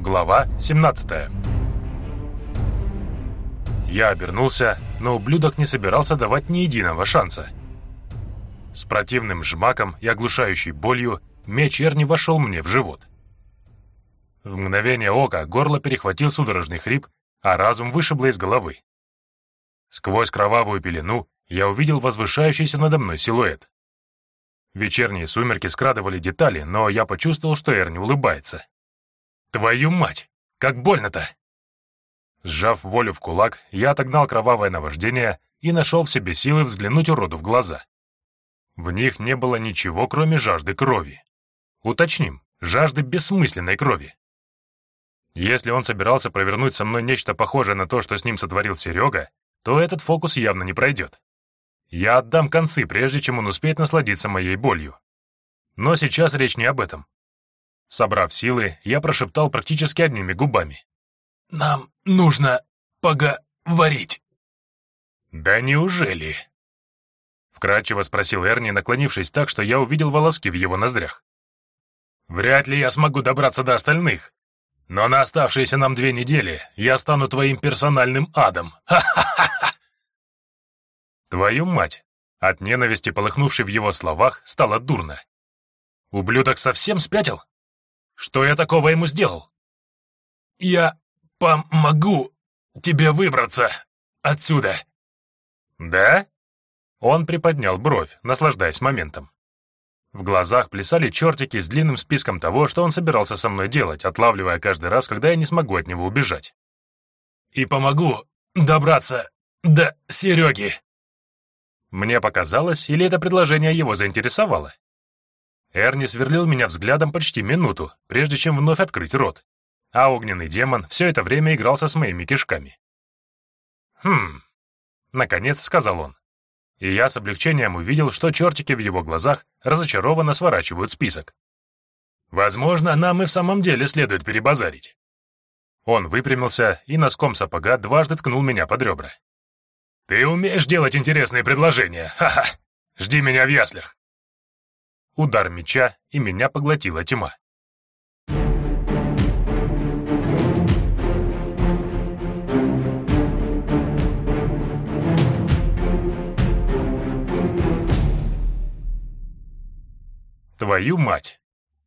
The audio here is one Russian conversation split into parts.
Глава 17 Я обернулся, но ублюдок не собирался давать ни единого шанса. С противным жмаком и оглушающей болью меч Эрни вошел мне в живот. В мгновение ока горло перехватил судорожный хрип, а разум вышибло из головы. Сквозь кровавую пелену я увидел возвышающийся надо мной силуэт. Вечерние сумерки скрадывали детали, но я почувствовал, что Эрни улыбается. «Твою мать! Как больно-то!» Сжав волю в кулак, я отогнал кровавое наваждение и нашел в себе силы взглянуть уроду в глаза. В них не было ничего, кроме жажды крови. Уточним, жажды бессмысленной крови. Если он собирался провернуть со мной нечто похожее на то, что с ним сотворил Серега, то этот фокус явно не пройдет. Я отдам концы, прежде чем он успеет насладиться моей болью. Но сейчас речь не об этом. Собрав силы, я прошептал практически одними губами. «Нам нужно поговорить». «Да неужели?» Вкратчиво спросил Эрни, наклонившись так, что я увидел волоски в его ноздрях. «Вряд ли я смогу добраться до остальных, но на оставшиеся нам две недели я стану твоим персональным адом. Ха-ха-ха!» Твою мать! От ненависти, полыхнувшей в его словах, стало дурно. Ублюдок совсем спятил? Что я такого ему сделал? Я помогу тебе выбраться отсюда. Да? Он приподнял бровь, наслаждаясь моментом. В глазах плясали чертики с длинным списком того, что он собирался со мной делать, отлавливая каждый раз, когда я не смогу от него убежать. И помогу добраться до Сереги. Мне показалось, или это предложение его заинтересовало? Эрни сверлил меня взглядом почти минуту, прежде чем вновь открыть рот, а огненный демон все это время игрался с моими кишками. «Хм...» — наконец сказал он. И я с облегчением увидел, что чертики в его глазах разочарованно сворачивают список. «Возможно, нам и в самом деле следует перебазарить». Он выпрямился и носком сапога дважды ткнул меня под ребра. «Ты умеешь делать интересные предложения! Ха-ха! Жди меня в яслях!» Удар меча, и меня поглотила тьма. Твою мать!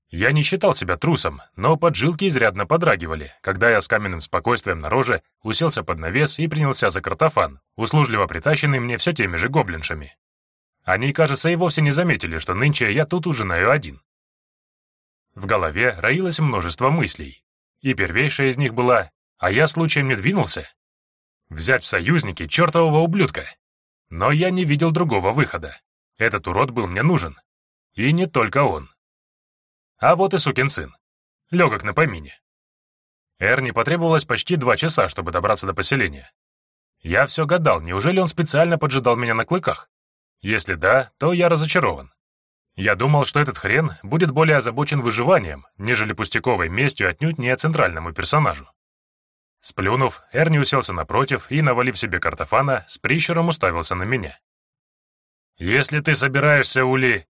Я не считал себя трусом, но поджилки изрядно подрагивали, когда я с каменным спокойствием на роже уселся под навес и принялся за картофан, услужливо притащенный мне все теми же гоблиншами. Они, кажется, и вовсе не заметили, что нынче я тут ужинаю один. В голове роилось множество мыслей, и первейшая из них была «А я случаем не двинулся?» Взять в союзники чертового ублюдка. Но я не видел другого выхода. Этот урод был мне нужен. И не только он. А вот и сукин сын. Легок на помине. Эрни потребовалось почти два часа, чтобы добраться до поселения. Я все гадал, неужели он специально поджидал меня на клыках? Если да, то я разочарован. Я думал, что этот хрен будет более озабочен выживанием, нежели пустяковой местью отнюдь не центральному персонажу. Сплюнув, Эрни уселся напротив и, навалив себе картофана, с прищуром уставился на меня. «Если ты собираешься, Ули...»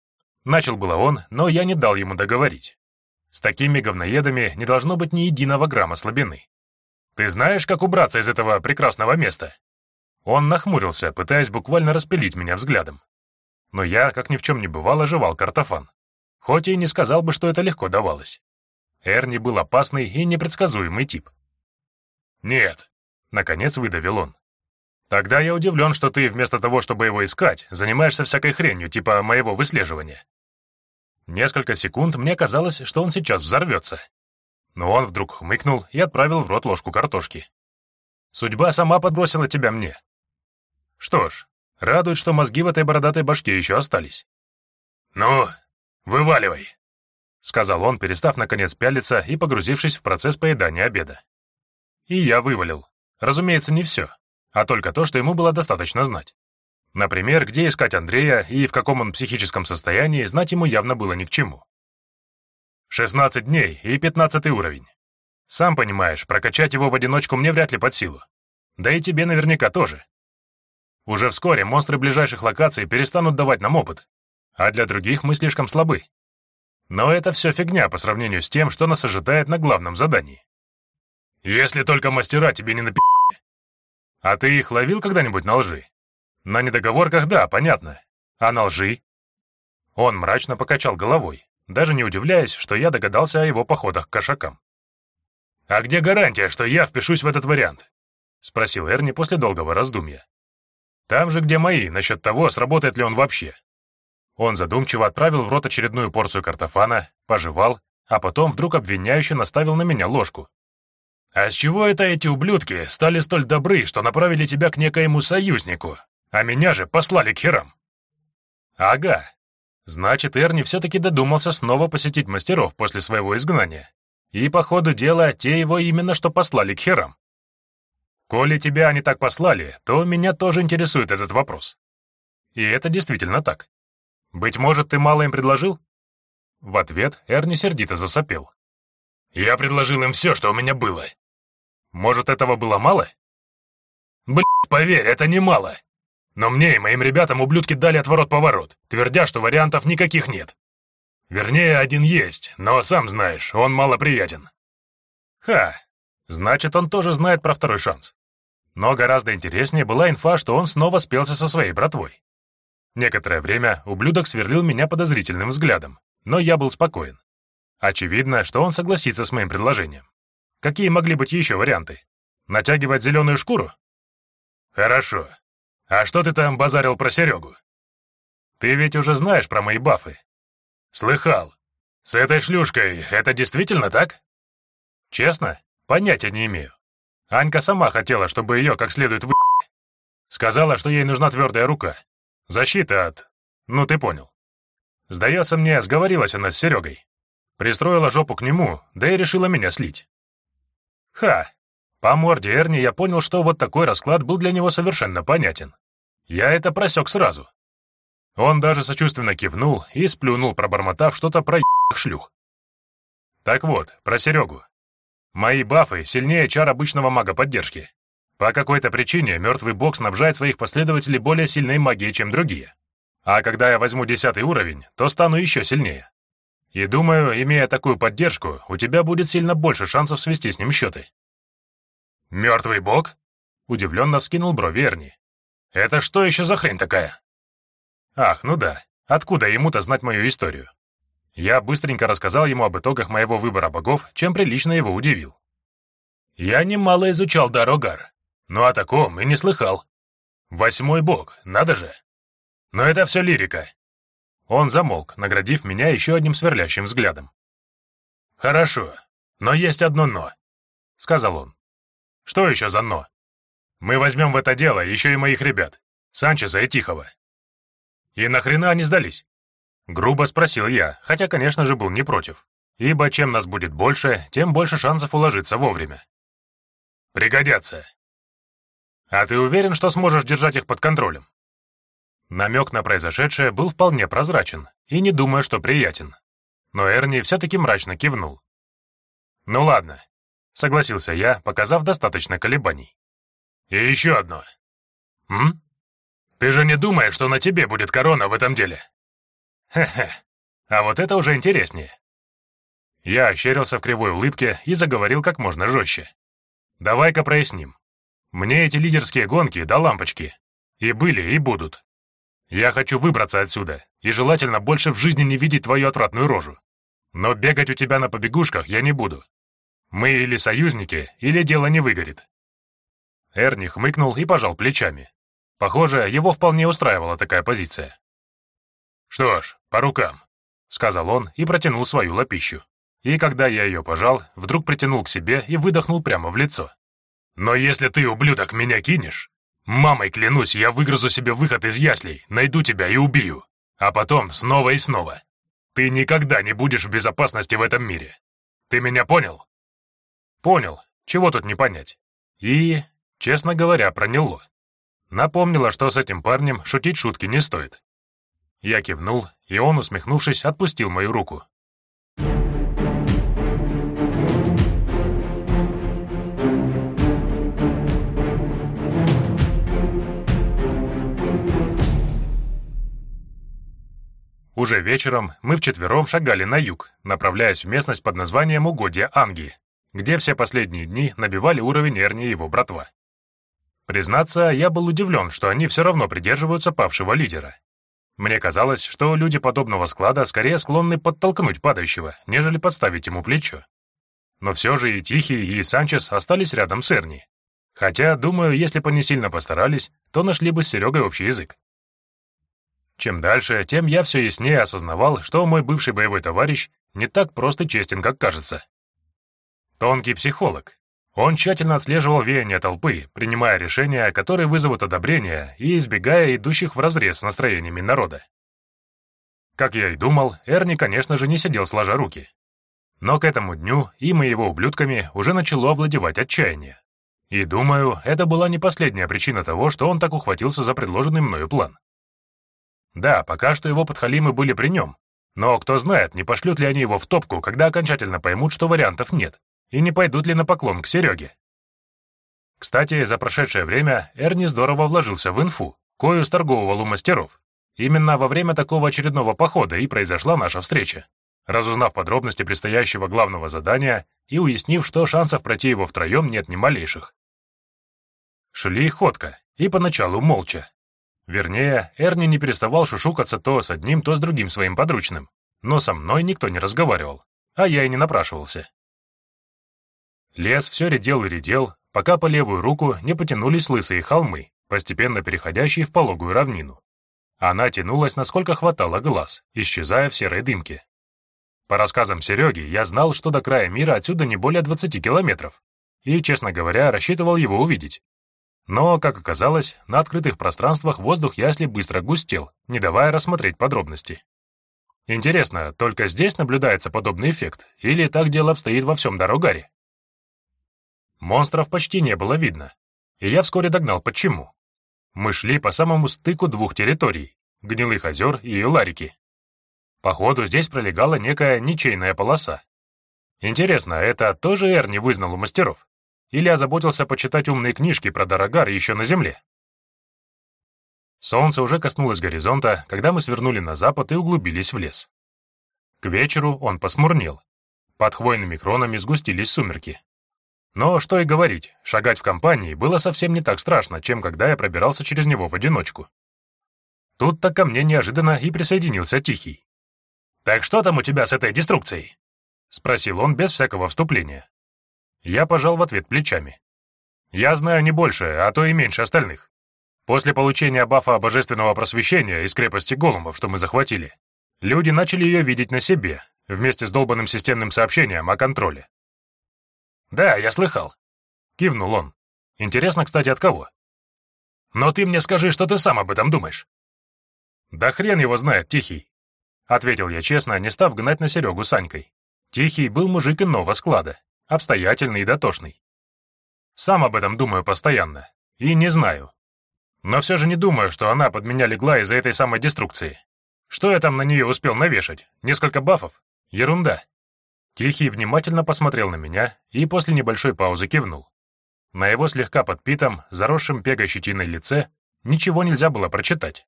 Начал было он, но я не дал ему договорить. С такими говноедами не должно быть ни единого грамма слабины. Ты знаешь, как убраться из этого прекрасного места? Он нахмурился, пытаясь буквально распилить меня взглядом. Но я, как ни в чем не бывало, жевал картофан. Хоть и не сказал бы, что это легко давалось. Эрни был опасный и непредсказуемый тип. «Нет», — наконец выдавил он. Тогда я удивлен, что ты вместо того, чтобы его искать, занимаешься всякой хренью, типа моего выслеживания. Несколько секунд мне казалось, что он сейчас взорвется. Но он вдруг хмыкнул и отправил в рот ложку картошки. Судьба сама подбросила тебя мне. Что ж, радует, что мозги в этой бородатой башке еще остались. «Ну, вываливай», — сказал он, перестав наконец пялиться и погрузившись в процесс поедания обеда. И я вывалил. Разумеется, не все а только то, что ему было достаточно знать. Например, где искать Андрея и в каком он психическом состоянии, знать ему явно было ни к чему. 16 дней и 15 уровень. Сам понимаешь, прокачать его в одиночку мне вряд ли под силу. Да и тебе наверняка тоже. Уже вскоре монстры ближайших локаций перестанут давать нам опыт, а для других мы слишком слабы. Но это все фигня по сравнению с тем, что нас ожидает на главном задании. Если только мастера тебе не напи***. А ты их ловил когда-нибудь на лжи? На недоговорках, да, понятно. А на лжи? Он мрачно покачал головой, даже не удивляясь, что я догадался о его походах к кошакам. «А где гарантия, что я впишусь в этот вариант?» — спросил Эрни после долгого раздумья. «Там же, где мои, насчет того, сработает ли он вообще». Он задумчиво отправил в рот очередную порцию картофана, пожевал, а потом вдруг обвиняюще наставил на меня ложку. «А с чего это эти ублюдки стали столь добры, что направили тебя к некоему союзнику, а меня же послали к херам?» «Ага. Значит, Эрни все-таки додумался снова посетить мастеров после своего изгнания. И, по ходу дела, те его именно что послали к херам. Коли тебя они так послали, то меня тоже интересует этот вопрос. И это действительно так. Быть может, ты мало им предложил? В ответ Эрни сердито засопел. Я предложил им все, что у меня было. Может, этого было мало? Блять, поверь, это не мало. Но мне и моим ребятам ублюдки дали отворот-поворот, твердя, что вариантов никаких нет. Вернее, один есть, но сам знаешь, он малоприятен. Ха, значит, он тоже знает про второй шанс. Но гораздо интереснее была инфа, что он снова спелся со своей братвой. Некоторое время ублюдок сверлил меня подозрительным взглядом, но я был спокоен. Очевидно, что он согласится с моим предложением. Какие могли быть еще варианты? Натягивать зеленую шкуру? Хорошо. А что ты там базарил про Серегу? Ты ведь уже знаешь про мои бафы, «Слыхал. С этой шлюшкой это действительно так?» «Честно? Понятия не имею. Анька сама хотела, чтобы ее как следует вы... Сказала, что ей нужна твердая рука. Защита от... Ну, ты понял. Сдается мне, сговорилась она с Серегой. Пристроила жопу к нему, да и решила меня слить. Ха! По морде Эрни я понял, что вот такой расклад был для него совершенно понятен. Я это просек сразу. Он даже сочувственно кивнул и сплюнул, пробормотав что-то про шлюх. Так вот, про Серегу. Мои бафы сильнее чар обычного мага поддержки. По какой-то причине мертвый бог снабжает своих последователей более сильной магией, чем другие. А когда я возьму десятый уровень, то стану еще сильнее. И думаю, имея такую поддержку, у тебя будет сильно больше шансов свести с ним счеты. «Мертвый бог?» — удивленно вскинул брови Эрни. «Это что еще за хрень такая?» Ах, ну да, откуда ему-то знать мою историю? Я быстренько рассказал ему об итогах моего выбора богов, чем прилично его удивил. Я немало изучал Дарогар, но о таком и не слыхал. Восьмой бог, надо же. Но это все лирика. Он замолк, наградив меня еще одним сверлящим взглядом. «Хорошо, но есть одно «но», — сказал он. «Что еще за «но»? Мы возьмем в это дело еще и моих ребят, Санчеса и Тихого. «И нахрена они сдались?» Грубо спросил я, хотя, конечно же, был не против. Ибо чем нас будет больше, тем больше шансов уложиться вовремя. «Пригодятся». «А ты уверен, что сможешь держать их под контролем?» Намек на произошедшее был вполне прозрачен, и не думаю, что приятен. Но Эрни все-таки мрачно кивнул. «Ну ладно», — согласился я, показав достаточно колебаний. «И еще одно». «М?» Ты же не думаешь, что на тебе будет корона в этом деле? Хе-хе, а вот это уже интереснее. Я ощерился в кривой улыбке и заговорил как можно жестче. Давай-ка проясним. Мне эти лидерские гонки до лампочки. И были, и будут. Я хочу выбраться отсюда, и желательно больше в жизни не видеть твою отвратную рожу. Но бегать у тебя на побегушках я не буду. Мы или союзники, или дело не выгорит. Эрни хмыкнул и пожал плечами. Похоже, его вполне устраивала такая позиция. «Что ж, по рукам», — сказал он и протянул свою лапищу. И когда я ее пожал, вдруг притянул к себе и выдохнул прямо в лицо. «Но если ты, ублюдок, меня кинешь, мамой клянусь, я выгрызу себе выход из яслей, найду тебя и убью, а потом снова и снова. Ты никогда не будешь в безопасности в этом мире. Ты меня понял?» «Понял. Чего тут не понять?» И, честно говоря, проняло. Напомнила, что с этим парнем шутить шутки не стоит. Я кивнул, и он, усмехнувшись, отпустил мою руку. Уже вечером мы вчетвером шагали на юг, направляясь в местность под названием Угодья Анги. где все последние дни набивали уровень Эрни и его братва. Признаться, я был удивлен, что они все равно придерживаются павшего лидера. Мне казалось, что люди подобного склада скорее склонны подтолкнуть падающего, нежели подставить ему плечо. Но все же и Тихий, и Санчес остались рядом с Эрни. Хотя, думаю, если бы не сильно постарались, то нашли бы с Серегой общий язык. Чем дальше, тем я все яснее осознавал, что мой бывший боевой товарищ не так просто честен, как кажется. Тонкий психолог. Он тщательно отслеживал веяния толпы, принимая решения, которые вызовут одобрение, и избегая идущих вразрез с настроениями народа. Как я и думал, Эрни, конечно же, не сидел сложа руки. Но к этому дню им и его ублюдками уже начало овладевать отчаяние. И думаю, это была не последняя причина того, что он так ухватился за предложенный мною план. Да, пока что его подхалимы были при нем, но кто знает, не пошлют ли они его в топку, когда окончательно поймут, что вариантов нет, и не пойдут ли на поклон к Сереге. Кстати, за прошедшее время Эрни здорово вложился в инфу, кою сторговывал у мастеров. Именно во время такого очередного похода и произошла наша встреча. Разузнав подробности предстоящего главного задания и уяснив, что шансов пройти его втроем нет ни малейших. Шли ходко, и поначалу молча, Вернее, Эрни не переставал шушукаться то с одним, то с другим своим подручным. Но со мной никто не разговаривал, а я и не напрашивался. Лес все редел и редел, пока по левую руку не потянулись лысые холмы, постепенно переходящие в пологую равнину. Она тянулась, насколько хватало глаз, исчезая в серой дымке. По рассказам Сереги, я знал, что до края мира отсюда не более 20 километров, и, честно говоря, рассчитывал его увидеть. Но, как оказалось, на открытых пространствах воздух ясли быстро густел, не давая рассмотреть подробности. Интересно, только здесь наблюдается подобный эффект, или так дело обстоит во всем Дорогаре? Монстров почти не было видно, и я вскоре догнал почему. Мы шли по самому стыку двух территорий — Гнилых озер и Ларики. Походу, здесь пролегала некая ничейная полоса. Интересно, это тоже Эрни вызнал у мастеров? или озаботился почитать умные книжки про Дорогар еще на земле. Солнце уже коснулось горизонта, когда мы свернули на запад и углубились в лес. К вечеру он посмурнел. Под хвойными кронами сгустились сумерки. Но что и говорить, шагать в компании было совсем не так страшно, чем когда я пробирался через него в одиночку. Тут-то ко мне неожиданно и присоединился Тихий. «Так что там у тебя с этой деструкцией?» — спросил он без всякого вступления. Я пожал в ответ плечами. Я знаю не больше, а то и меньше остальных. После получения бафа божественного просвещения из крепости Голумов, что мы захватили, люди начали ее видеть на себе, вместе с долбанным системным сообщением о контроле. «Да, я слыхал», — кивнул он. «Интересно, кстати, от кого?» «Но ты мне скажи, что ты сам об этом думаешь». «Да хрен его знает, Тихий», — ответил я честно, не став гнать на Серегу с Анькой. Тихий был мужик иного склада, обстоятельный и дотошный. Сам об этом думаю постоянно. И не знаю. Но все же не думаю, что она под меня легла из-за этой самой деструкции. Что я там на нее успел навешать? Несколько бафов? Ерунда. Тихий внимательно посмотрел на меня и после небольшой паузы кивнул. На его слегка подпитом, заросшем пегой щетиной лице ничего нельзя было прочитать.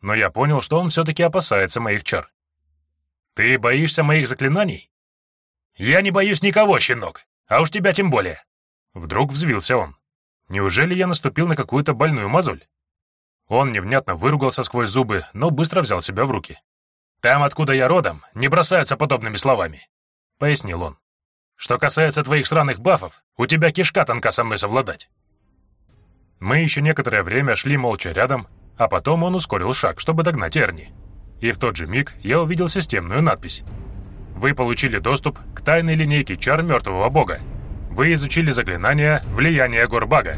Но я понял, что он все-таки опасается моих чар. «Ты боишься моих заклинаний?» «Я не боюсь никого, щенок, а уж тебя тем более!» Вдруг взвился он. «Неужели я наступил на какую-то больную мозоль?» Он невнятно выругался сквозь зубы, но быстро взял себя в руки. «Там, откуда я родом, не бросаются подобными словами», — пояснил он. «Что касается твоих сраных бафов, у тебя кишка тонка со мной совладать». Мы еще некоторое время шли молча рядом, а потом он ускорил шаг, чтобы догнать Эрни. И в тот же миг я увидел системную надпись вы получили доступ к тайной линейке чар мертвого бога. Вы изучили заклинание «Влияние Горбага».